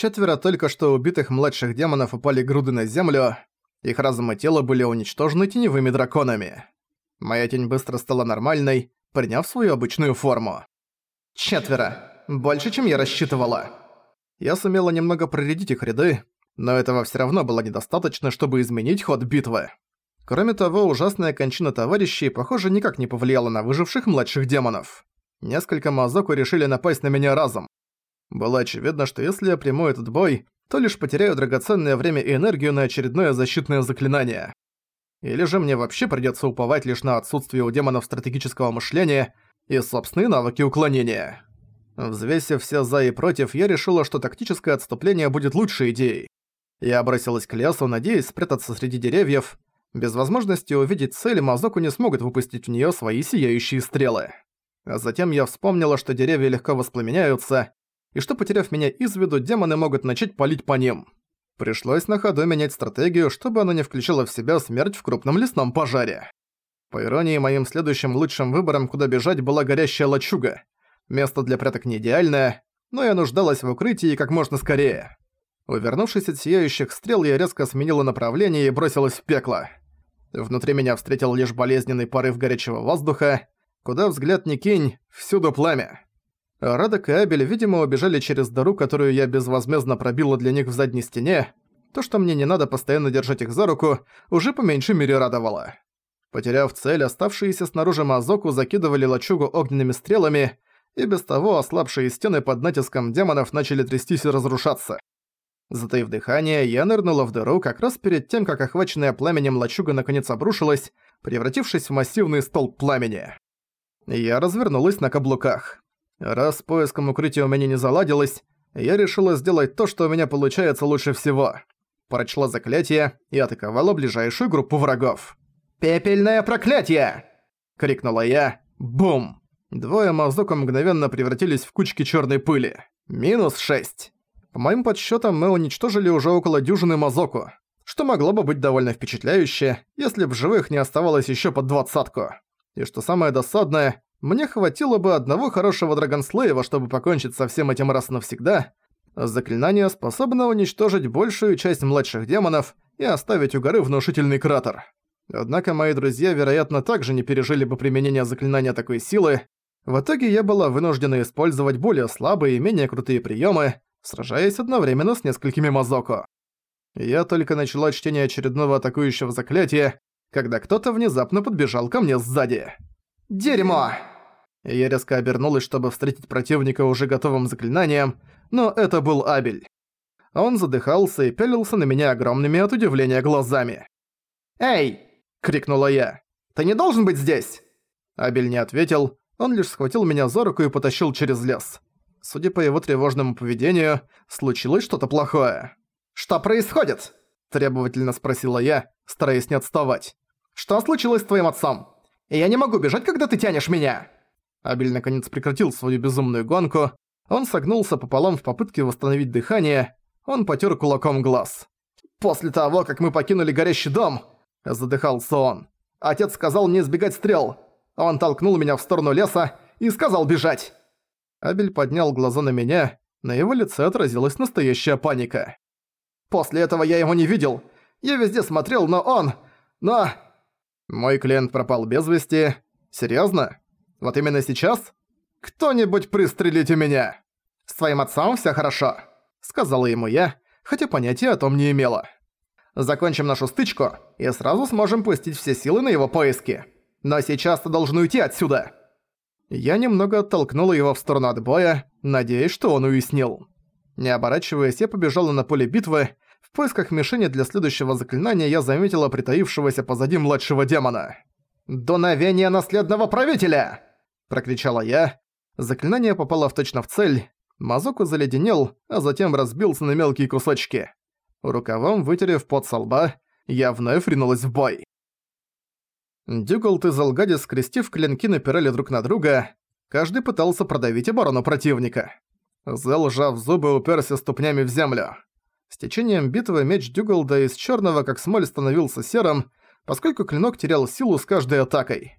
Четверо только что убитых младших демонов упали груды на землю, их разум и тело были уничтожены теневыми драконами. Моя тень быстро стала нормальной, приняв свою обычную форму. Четверо. Больше, чем я рассчитывала. Я сумела немного проредить их ряды, но этого все равно было недостаточно, чтобы изменить ход битвы. Кроме того, ужасная кончина товарищей, похоже, никак не повлияла на выживших младших демонов. Несколько Мазоку решили напасть на меня разом. Было очевидно, что если я приму этот бой, то лишь потеряю драгоценное время и энергию на очередное защитное заклинание. Или же мне вообще придётся уповать лишь на отсутствие у демонов стратегического мышления и собственные навыки уклонения. Взвесив все «за» и «против», я решила, что тактическое отступление будет лучшей идеей. Я бросилась к лесу, надеясь спрятаться среди деревьев. Без возможности увидеть цель, Мазоку не смогут выпустить в неё свои сияющие стрелы. А затем я вспомнила, что деревья легко воспламеняются, и что, потеряв меня из виду, демоны могут начать палить по ним. Пришлось на ходу менять стратегию, чтобы она не включила в себя смерть в крупном лесном пожаре. По иронии, моим следующим лучшим выбором, куда бежать, была горящая лачуга. Место для пряток не идеальное, но я нуждалась в укрытии как можно скорее. Увернувшись от сияющих стрел, я резко сменила направление и бросилась в пекло. Внутри меня встретил лишь болезненный порыв горячего воздуха, куда взгляд не кинь, всюду пламя. Радок и Абель, видимо, убежали через дыру, которую я безвозмездно пробила для них в задней стене. То, что мне не надо постоянно держать их за руку, уже по меньшей мере радовало. Потеряв цель, оставшиеся снаружи Мазоку закидывали лачугу огненными стрелами, и без того ослабшие стены под натиском демонов начали трястись и разрушаться. Затаив дыхание, я нырнула в дыру как раз перед тем, как охваченная пламенем лачуга наконец обрушилась, превратившись в массивный столб пламени. Я развернулась на каблуках. Раз с поиском укрытия у меня не заладилось, я решила сделать то, что у меня получается лучше всего. Прочла заклятие и атаковала ближайшую группу врагов. «Пепельное проклятие!» — крикнула я. Бум! Двое Мазука мгновенно превратились в кучки черной пыли. Минус шесть. По моим подсчетам, мы уничтожили уже около дюжины Мазоку, что могло бы быть довольно впечатляюще, если в живых не оставалось еще под двадцатку. И что самое досадное, мне хватило бы одного хорошего Драгонслейва, чтобы покончить со всем этим раз навсегда. Заклинание способно уничтожить большую часть младших демонов и оставить у горы внушительный кратер. Однако мои друзья, вероятно, также не пережили бы применение заклинания такой силы. В итоге я была вынуждена использовать более слабые и менее крутые приемы, сражаясь одновременно с несколькими Мазоко. Я только начала чтение очередного атакующего заклятия, когда кто-то внезапно подбежал ко мне сзади. «Дерьмо!» Я резко обернулась, чтобы встретить противника уже готовым заклинанием, но это был Абель. Он задыхался и пялился на меня огромными от удивления глазами. «Эй!» — крикнула я. «Ты не должен быть здесь!» Абель не ответил, он лишь схватил меня за руку и потащил через лес. Судя по его тревожному поведению, случилось что-то плохое. «Что происходит?» – требовательно спросила я, стараясь не отставать. «Что случилось с твоим отцом? Я не могу бежать, когда ты тянешь меня!» Абель наконец прекратил свою безумную гонку. Он согнулся пополам в попытке восстановить дыхание. Он потер кулаком глаз. «После того, как мы покинули горящий дом», – задыхался он, – «отец сказал мне избегать стрел. Он толкнул меня в сторону леса и сказал бежать». Абель поднял глаза на меня, на его лице отразилась настоящая паника. «После этого я его не видел. Я везде смотрел, но он... Но...» Мой клиент пропал без вести. Серьёзно? Вот именно сейчас? Кто-нибудь пристрелите меня! С твоим отцом всё хорошо, сказала ему я, хотя понятия о том не имела. Закончим нашу стычку и сразу сможем пустить все силы на его поиски. Но сейчас ты должен уйти отсюда. Я немного оттолкнула его в сторону от боя, надеясь, что он уяснил. Не оборачиваясь, я побежала на поле битвы, в поисках мишени для следующего заклинания я заметила притаившегося позади младшего демона. «Дуновение наследного правителя!» – прокричала я. Заклинание попало в точно в цель. Мазоку заледенел, а затем разбился на мелкие кусочки. Рукавом вытерев пот со лба, я вновь ринулась в бой. Дюгалт и Залгади, скрестив клинки, напирали друг на друга. Каждый пытался продавить оборону противника. Зел, сжав зубы, уперся ступнями в землю. С течением битвы меч Дюгалда из черного как смоль становился серым, поскольку клинок терял силу с каждой атакой.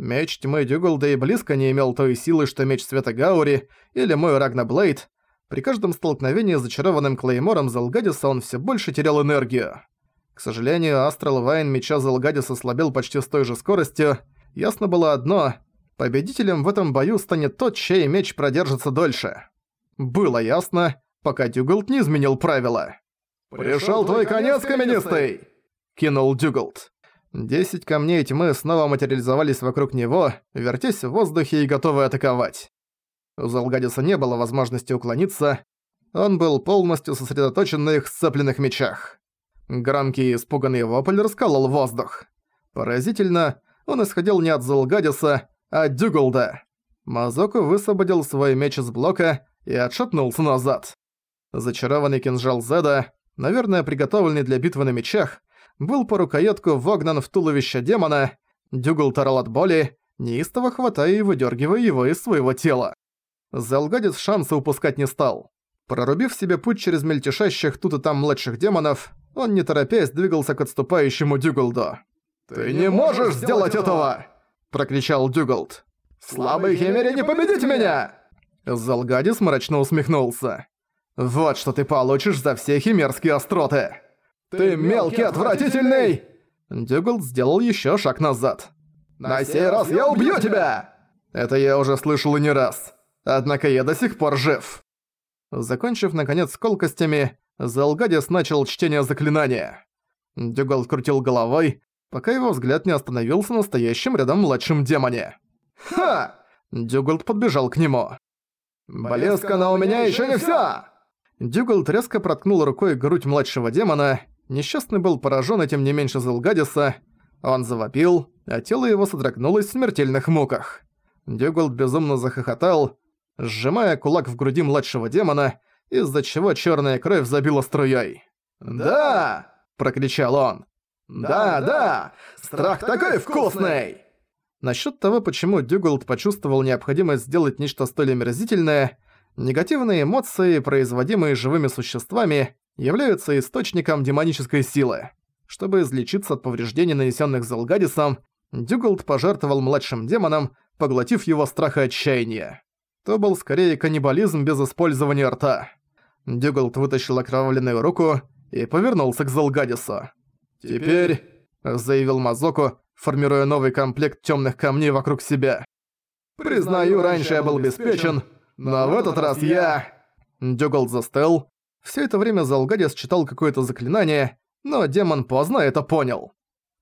Меч тьмы Дюгалда и близко не имел той силы, что меч Света Гаури или мой Рагна Блейд, При каждом столкновении с зачарованным Клеймором Залгадиса он все больше терял энергию. К сожалению, Астрал Вайн меча Залгадиса слабел почти с той же скоростью. Ясно было одно – победителем в этом бою станет тот, чей меч продержится дольше. Было ясно, пока Дюгалд не изменил правила. «Пришёл твой конец, каменистый!» – кинул Дюгалд. Десять камней тьмы снова материализовались вокруг него, вертясь в воздухе и готовы атаковать. У Залгадиса не было возможности уклониться, он был полностью сосредоточен на их сцепленных мечах. Громкий испуганный вопль расколол воздух. Поразительно, он исходил не от Залгадиса, а от Дюголда. Мазоку высвободил свой меч из блока и отшатнулся назад. Зачарованный кинжал Зеда, наверное, приготовленный для битвы на мечах, был по рукоятку вогнан в туловище демона, Дюгл тарал от боли, неистово хватая и выдергивая его из своего тела. Залгадец шанса упускать не стал. Прорубив себе путь через мельтешащих тут и там младших демонов, он не торопясь двигался к отступающему Дюгалду. «Ты не можешь сделать этого!» – прокричал Дюгалд. «Слабый химере не победить меня!» Залгадис мрачно усмехнулся. «Вот что ты получишь за все химерские остроты!» «Ты мелкий, отвратительный!» Дюгалд сделал еще шаг назад. «На сей раз я убью тебя!» Это я уже слышал и не раз. Однако я до сих пор жив. Закончив, наконец, с колкостями, Залгадис начал чтение заклинания. Дюгалд крутил головой, пока его взгляд не остановился на стоящем рядом младшем демоне. «Ха!» Дюгалд подбежал к нему. «Болезка, у меня еще не вся!» Дюгалд резко проткнул рукой грудь младшего демона, Несчастный был поражен этим не меньше Зелгадиса. Он завопил, а тело его содрогнулось в смертельных муках. Дюголд безумно захохотал, сжимая кулак в груди младшего демона, из-за чего черная кровь забила струей. «Да!» – прокричал он. «Да, да! Страх такой вкусный!» Насчет того, почему Дюголд почувствовал необходимость сделать нечто столь омерзительное, негативные эмоции, производимые живыми существами, являются источником демонической силы. Чтобы излечиться от повреждений, нанесенных Залгадисом, Дюголд пожертвовал младшим демоном, поглотив его страх и отчаяние. То был скорее каннибализм без использования рта. Дюголд вытащил окровавленную руку и повернулся к Залгадису. «Теперь», — заявил Мазоку, формируя новый комплект темных камней вокруг себя. «Признаю, раньше я был беспечен, но в этот раз я...» Дюголд застыл, все это время Залгадис читал какое-то заклинание, но демон поздно это понял.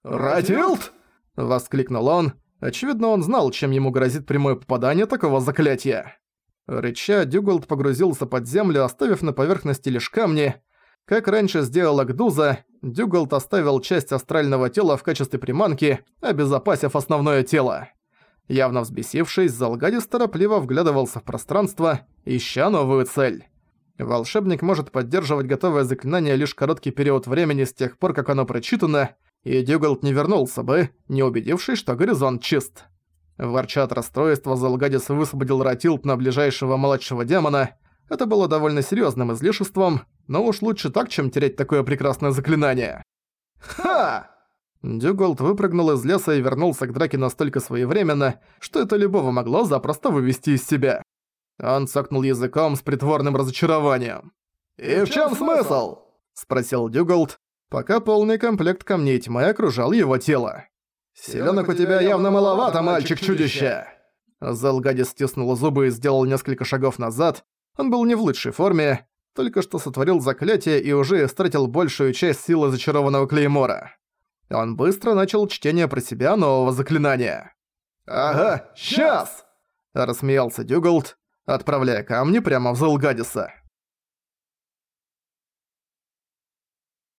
«Ратилт!» – воскликнул он. Очевидно, он знал, чем ему грозит прямое попадание такого заклятия. Рыча, Дюголд погрузился под землю, оставив на поверхности лишь камни. Как раньше сделал Агдуза, Дюголд оставил часть астрального тела в качестве приманки, обезопасив основное тело. Явно взбесившись, Залгадис торопливо вглядывался в пространство, ища новую цель. Волшебник может поддерживать готовое заклинание лишь короткий период времени с тех пор, как оно прочитано, и Дюголд не вернулся бы, не убедившись, что горизонт чист. Ворча от расстройства, Залгадис высвободил Ратилт на ближайшего младшего демона. Это было довольно серьезным излишеством, но уж лучше так, чем терять такое прекрасное заклинание. «Ха!» Дюголд выпрыгнул из леса и вернулся к драке настолько своевременно, что это любого могло запросто вывести из себя. Он цокнул языком с притворным разочарованием. «И в чем смысл?» – спросил Дюголд, пока полный комплект камней тьмы окружал его тело. «Селенок у тебя явно маловато, мальчик-чудище!» Залгадис стиснул зубы и сделал несколько шагов назад. Он был не в лучшей форме, только что сотворил заклятие и уже истратил большую часть силы зачарованного клеймора. Он быстро начал чтение про себя нового заклинания. «Ага, сейчас!» – рассмеялся Дюголд отправляя камни прямо в зал Гадиса.